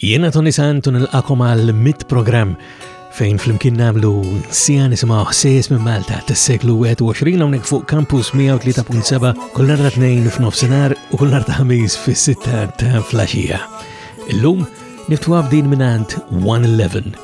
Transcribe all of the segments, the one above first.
Jiena Tony Sant u nilqakom għal mit programm fejn flimkien namlu sija nisimaw ħsies minn Malta tas-seklu 21 hawnhekk fuq Campus 103.7 kull nhar tnejn f'nofsinhar u kull nhar ta' ħamis fis-sitta ta' flaxija. Illum niftuha b'din mingħand 111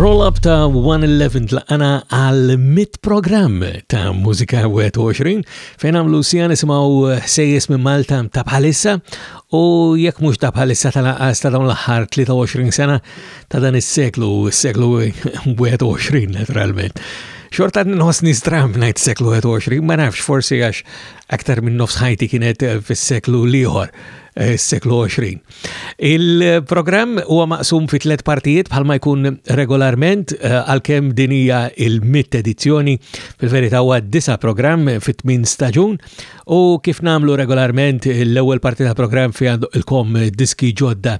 Roll-up ta' 111 tlaqana għal mit program ta' Musika 21 fejn għamlu sija nisimaw sejjes minn Malta ta' bħalissa u jekk mhux ta' bħalissa tal-aqqas ta' dawn l-aħħar 23 sena ta' dan is-seklu, is-seklu 21 naturalment. Xorta nħosni stramb ngħid seklu 21, ma nafx forsi għax aktar minn nofs ħajti kienet eh, fis-seklu liħor, eh, s-seklu 20. Il-programm huwa maqsum fi tliet partijiet bħalma jkun regolarment eh, għalkemm din hija il-mitt edizzjoni fil-verità huwa disa' programm fit-tmin staġun U kif namlu regolarment, l-ewwel parti ta' programm fi għandu il-kom diski ġodda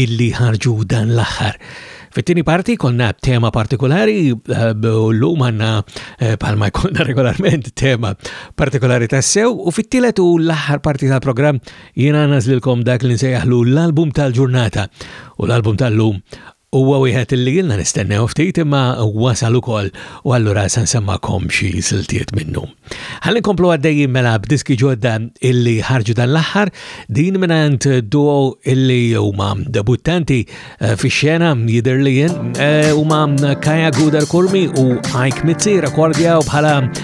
illi ħarġu dan l-aħħar. Fit-tieni parti konna tema partikolari eh, u l-lum għanna eh, palma jkollna regolarment tema partikolari ta' sew u fit-tielet u l-aħħar parti ta' programm jiena nażlilkom dak li nsejjaħlu l-album tal-ġurnata u l-album tal-lum Huwa wieħed li ilna nistennew ftit imma wasal ukoll u allura se nsemmakom xi siltiet minnu. Ħalli nkomplu għaddejjin mela b'diski ġodda illi ħarġu dan l-aħħar, din mingħand duo illi huma debuttanti eh, fix-xena jidher li jien eh, huma Kaja Guder Kurmi u Ike Mizzi rekordjaw bħala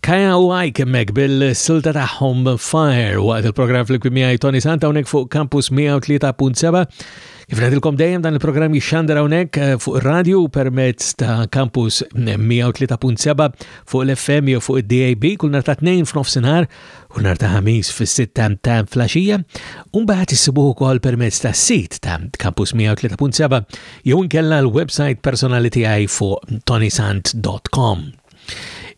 Kaja u Ike hemmhekk bil-silta tagħhom Fire waqt il-programm fl-imkien miegħi Tony Santa hawnhekk fuq Campus 103.7. Kif ngħidilkom dejjem dan il-programm jixxandar hawnhekk eh, fuq ir-radju permezz ta' Campus 103.7 fuq l-FM jew fuq id-DAB kull nhar ta' tnejn f'nofsinhar u nhar ta' ħamis fis-sitta ta' flaxija u mbagħad issibuh ukoll permezz tas-sit ta' Campus 103.7 jew inkella l-website personali tiegħi fuq tonysant.com.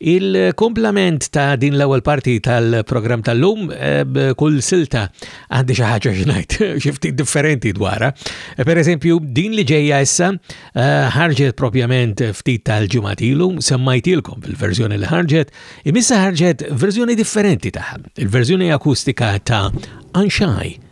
Il-komplement ta' din l-ewwel parti tal-programm tal-lum eh, b'kull silta għandi xi ħaġa xnajt xifti differenti dwarha. Eh, per eżempju, din li ġejja issa eh, ħarġet propjament ftit tal-ġimgħat ilu, semmajtilkom fil-verżjoni li ħarġet, imissa ħarġet verżjoni differenti tagħha, il-verżjoni akustika ta' Anxaj.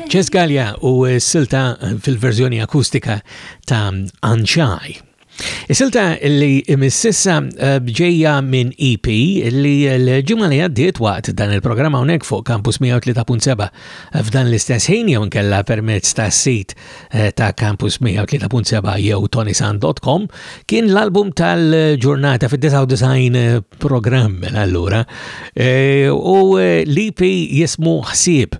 Ċeskalja u silta fil-verżjoni akustika ta' Anċaj. Isilta li imississa eh, bġeja minn EP li l-ġimma li għaddiet waqt dan il-programm hawnhekk fuq Campus 103.7 f'dan l-istess ħin jew nkella permezz ta' sit eh, ta' Campus 103.7 jew tonisan.com kien l-album tal-ġurnata fid-99 eh, programm mela allura u l-EP jismu ħsieb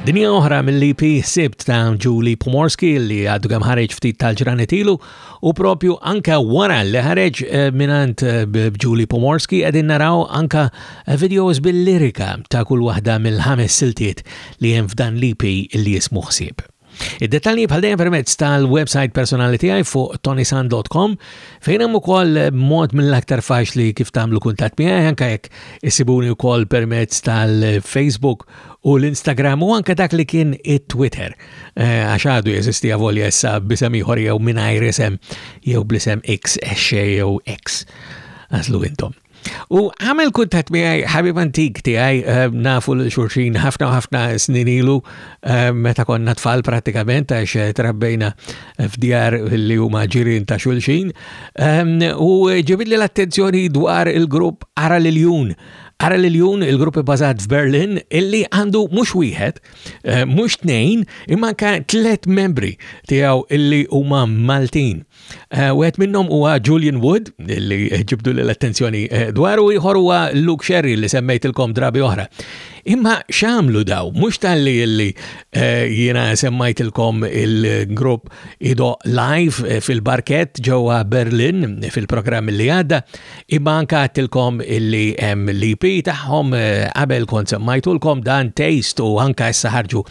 Dinja oħra mill-EP sibt ta' Julie Pomorski li għaddu għam ħareġ ftit tal-ġranet ilu u propju anka wara li ħareġ eh, minant eh, Julie Pomorski għedin naraw anka eh, videos bil-lirika ta' kull wahda mill-ħames siltiet li jen f'dan l-EP li jismu ħsib. Id-dettalji bħal dejjem permezz tal-website personali tiegħi fuq tonisan.com fejn hemm ukoll mod mill-aktar faċli kif tagħmlu kuntatt miegħi anke jekk issibuni wkoll permezz tal-Facebook u l-Instagram u anke dak li kien it-Twitter eh, għax għadu jeżisti għavolja issa bisem ieħor jew mingħajr isem jew blisem X, X jew X. Għażlu intom. U għamel kuntat miħaj ħabib antik tiegħi eh, nafu l xurxin ħafna ħafna snin ilu eh, meta konna tfal pratikament għax eh, trabbejna f'djar li huma ġirin ta' xulxin ehm, u ġibidli l-attenzjoni dwar il-grupp Ara l-Jun Ara l-Jun il-gruppi bazat f'Berlin illi għandu mhux wieħed, eh, mhux tnejn, imma ka tliet membri tiegħu illi huma Maltin. Eh, wieħed minnhom huwa Julian Wood li ġibdu l-attenzjoni eh, dwar u ieħor huwa Luke Sherry li semmejtilkom drabi oħra. Imma x'għamlu daw, mhux talli li eh, jiena semmajtilkom il-grupp Ido Live fil-Barket ġewwa Berlin fil-programm li għadda, imma anka għattilkom illi hemm l-IP e tagħhom qabel kont semmajtulkom dan taste u anka issa ħarġu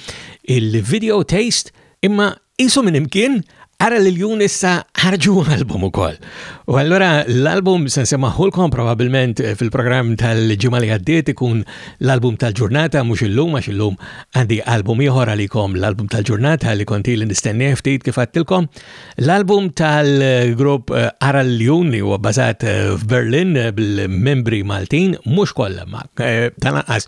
il-video taste Imma Isu minn imkien, Ara li l-jun issa ħarġu album u koll. U għallura l-album se nsemmaħulkom probabilment eh, fil-programm tal-ġimgħa li għaddiet ikun l-album tal-ġurnata mhux illum għax illum għandi album ieħor għalikom l-album tal-ġurnata li konti li nistenni ftit kif għattilkom. L-album tal-grupp eh, Ara l-jun li huwa bbażat eh, f'Berlin bil-membri Maltin mhux kollha ma tanqas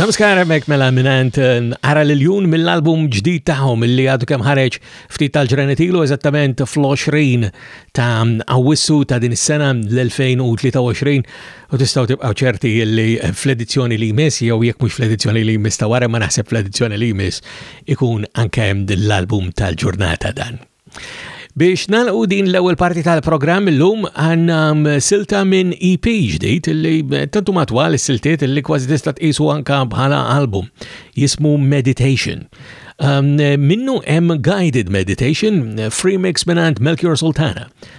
Sam Skara mek mela minant eh, ara l-jun mill-album ġdid taħħom li għadu kem ħareġ ftit tal-ġranet ilu eżattament fl-20 ta' għawissu ta' din is-sena l-2023 u tistaw tibqaw ċerti li fl-edizzjoni li jmiss jew jekk mhux fl-edizzjoni li jmiss ta' wara ma naħseb fl-edizzjoni li jmiss ikun anke l-album tal-ġurnata dan. Biex nalqu din l-ewwel parti tal-programm illum għandna mm, silta minn EP ġdid li eh, tantu matwal is-siltiet li kważi tista' tqisu anka bħala album jismu Meditation. Um, minnu hemm Guided Meditation, free mix minn Melchior Sultana.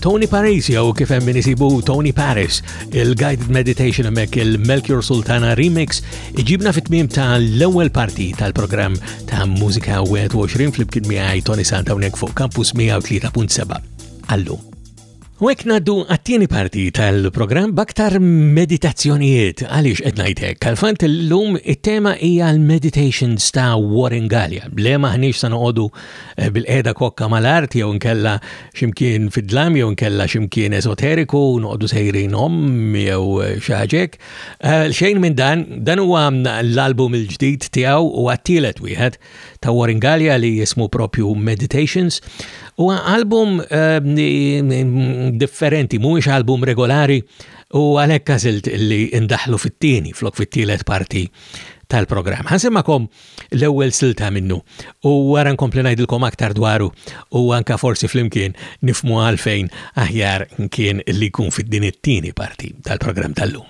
Tony Paris, jew kif hemm min isibu Tony Paris, il-Guided Meditation hemmhekk il-Melchior Sultana Remix, iġibna fit-tmiem ta' l-ewwel parti tal-programm ta' Mużika 21 fl-imkien miegħi Tony Santa hawnhekk fuq Campus 103.7. Allu. U hekk ngħaddu għat-tieni parti tal-programm baktar meditazzjonijiet għaliex qed ngħid hekk. Kalfant illum it-tema hija l-meditations ta' Warren Gallia. Le maħniex sa noqogħdu eh, bil-qiegħda kokka mal-art jew nkella ximkien fid-dlam jew nkella ximkien esoteriku noqogħdu sejrin om jew eh, xaġek. Eh, xejn minn dan, dan huwa l-album il-ġdid tiegħu u għat-tielet wieħed ta' Warren Gallia li jismu propju Meditations. U album ehm, differenti, mhuwiex album regolari u għalhekk għażilt li indaħlu fit-tieni flok fit-tielet parti tal-programm. Ħansemmakom l-ewwel silta minnu u wara nkompli ngħidilkom aktar dwaru u anka forsi flimkien nifmu għalfejn aħjar kien li jkun fid-din it-tieni parti tal-programm tal-lum.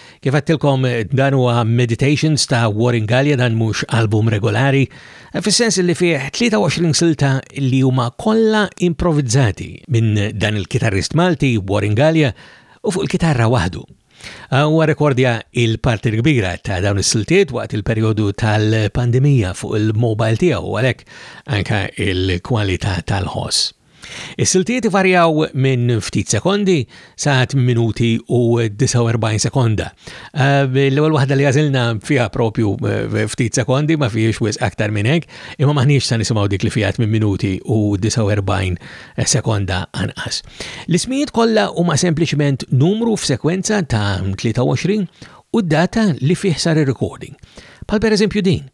Kif għattilkom dan huwa Meditations ta' Warren Gallia dan mhux album regolari, fis-sens li fih 23 silta li huma kollha improvizzati minn dan il-kitarrist Malti Warren Gallia u fuq il-kitarra waħdu. Huwa rekordja il-parti kbira ta' dawn is-siltiet waqt il-perjodu tal-pandemija fuq il-mobile tiegħu għalhekk anka il-kwalità tal-ħoss. Is-siltiet ivarjaw minn ftit sekondi sa 8 minuti u 49 sekonda. Eh, l-ewwel waħda li għażilna fiha propju eh, ftit sekondi ma fiex wis aktar minn hekk, imma maħniex sa nisimgħu dik li fiha 8 minuti u 49 eh, sekonda anqas. L-ismijiet kollha huma sempliċement numru f'sekwenza ta' 23 u data li fih sar ir-recording. Pal pereżempju din.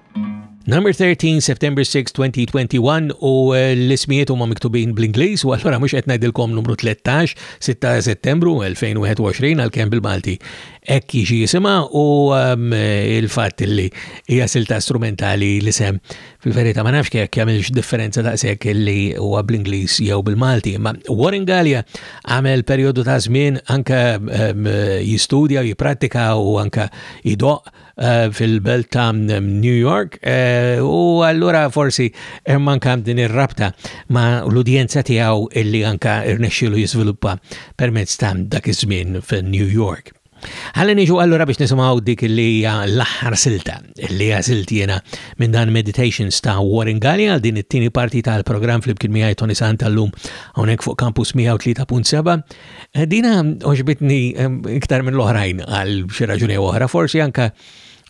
Number 13, September 6, 2021 u eh, l-ismijiet huma miktubin bl-Ingliż u allura mhux qed ngħidilkom numru 13, 6 Settembru 2021 għalkemm bil-Malti hekk jiġi jisimha u ehm, il-fatt li hija silta strumentali li sem fil-verità ma nafx jekk jagħmilx differenza daqshekk li huwa bl-Ingliż jew bil-Malti, imma Warren Gallia għamel perjodu ta' żmien anke ehm, jistudja, jipprattika u anke jidoq Eh, fil-belt ta' New York eh, u allura forsi manka din ir-rabta ma' l-udjenza tiegħu illi anka rnexxielu jiżviluppa permezz ta' dak iż-żmien fil-New York. Ħalli niġu allura biex nisimgħu dik li hija l-aħħar silta li għażilt jiena minn dan Meditations ta' Warren Galli għal din it-tieni parti tal-programm flimkien miegħi Tony Sant tal-lum hawnhekk fuq Campus 103.7 Dina oġbitni ehm, iktar minn l-oħrajn għal xi raġuni oħra, forsi anka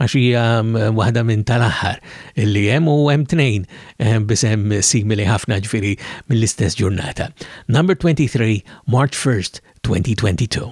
għax hija ehm, waħda minn tal-aħħar li hemm u hemm tnejn ehm, bisem simili ħafna ġifieri mill-istess ġurnata. Number 23, March 1st, 2022.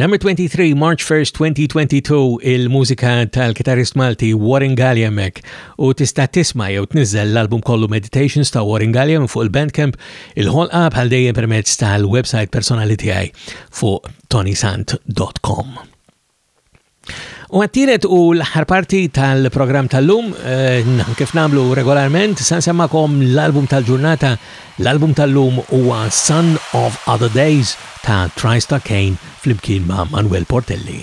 Number 23, March 1st, 2022, il-mużika tal-kitarist Malti Warren Galliamek u tista' tisma' jew tniżel l-album kollu Meditations ta' Warren Galliam fuq il-Bandcamp il-ħolqa bħal dejjem permezz tal-website personali tiegħi fuq tonisant.com. U għattiret u l-ħar parti tal-program tal-lum, eh, kif namlu regolarment, san semmakom l-album tal-ġurnata, l-album tal-lum huwa Son of Other Days ta' Trista Kane fl-imkien ma' Manuel Portelli.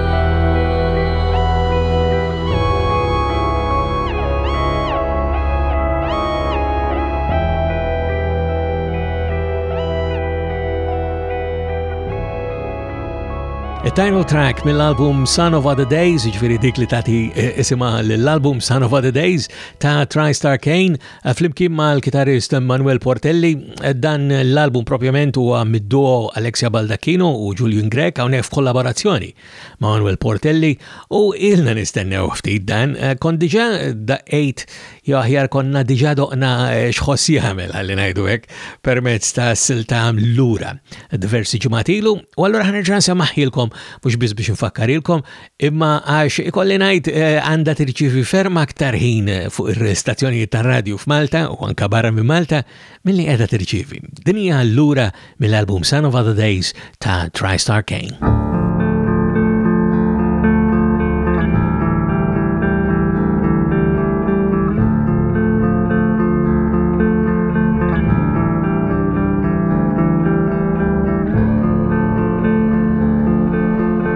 Title track mill-album Son of Other Days, ġviri dik li tati eh, isima l-album Son of Other Days ta' TriStar Kane, Flimkien mal-kitarrist Manuel Portelli, dan l-album propjament huwa mid-duo Alexia Baldacchino u Julian Grek hawnhekk f'kollaborazzjoni ma' Manuel Portelli u ilna nistennew ftit dan. Kont diġà daqgħid jew aħjar konna diġà doqna eh, x'ħoss jagħmel ħalli ngħidu hekk permezz ta' silta lura diversi ġimgħat ilu u allura ħanerġa' nsemmaħilkom mhux biss biex infakkarilkom Imma għax ikolli ngħid eh, għandha tirċievi ferm aktar ħin eh, fuq ir-stazzjonijiet tar-radju f'Malta u anka barra minn Malta milli qiegħda tirċievi. Din hija allura mill-album Son of Other Days ta' TriStar Kane.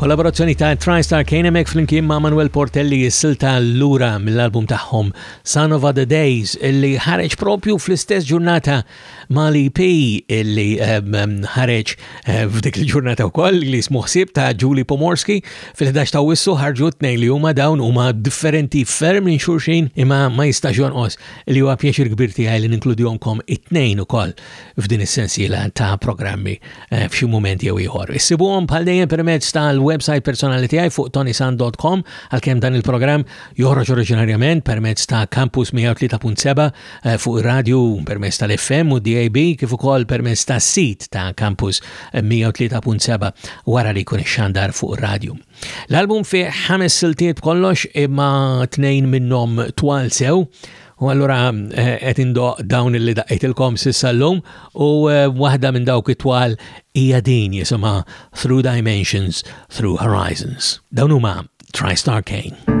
Kollaborazzjoni ta' TriStar kien hemmhekk flimkien ma' Manuel Portelli jissilta lura mill-album tagħhom Son of Other Days illi ħareġ propju fl-istess ġurnata mal-EP illi ehm, ehm, ħareġ eh, f'dik il-ġurnata wkoll li jismu ħsieb ta' Julie Pomorski fil-11 ta' Wissu ħarġu tnejn li huma dawn huma differenti ferm minn xulxin imma ma jistax jonqos li huwa pjaċir kbir tiegħi li ninkludihomkom it-tnejn ukoll f'din is-sensiela ta' programmi eh, f'xi mument jew ieħor. Issibuhom bħal dejjem permezz tal-website personali tiegħi fuq tonisan.com għalkemm dan il-programm joħroġ oriġinarjament permezz ta' Campus 103.7 eh, fuq ir-radju permezz tal-FM u DAB kif ukoll permezz tas-sit ta' Campus 103.7 wara li jkun ix-xandar fuq ir-radju. L-album fi ħames siltiet kollox imma tnejn minnhom twal sew U allura eh, qed indoq dawn li daqqitilkom sissa llum u eh, waħda minn dawk it-twal hija din jisimha Through Dimensions, Through Horizons. Dawn huma TriStar Kane.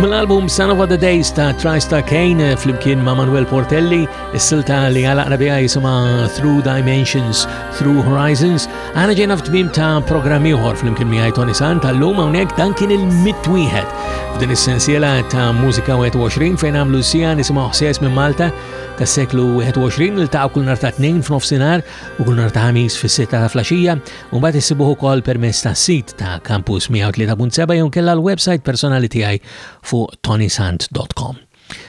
U mill-album Son of the Days ta' Trista Kane eh, flimkien ma' Manuel Portelli, is-silta li għala qrabija jisima Through Dimensions, Through Horizons, għana ġejna f'tmim ta' programm ieħor flimkien miegħi Tony Sant tal-lum hawnhekk dan kien il-mit wieħed f'din is-sensiela ta' mużika 21 fejn għamlu sija nisimgħu ħsies minn Malta tas-seklu 21 il-taqgħu kull nhar ta' tnejn f'nofsinhar u kull nhar ta' Ħamis fis-sitta ta' flaxija u mbagħad issibuh ukoll permezz tas-sit ta' Campus 103.7 jew kella l-website personali tiegħi fuq tonisant.com.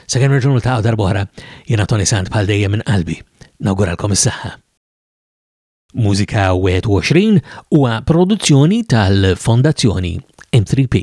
Sakemm nerġgħu ta' darb'oħra, jiena Tony Sant bħal dejjem minn qalbi. Nawguralkom is-saħħa. Mużika 21 huwa produzzjoni tal-Fondazzjoni M3P.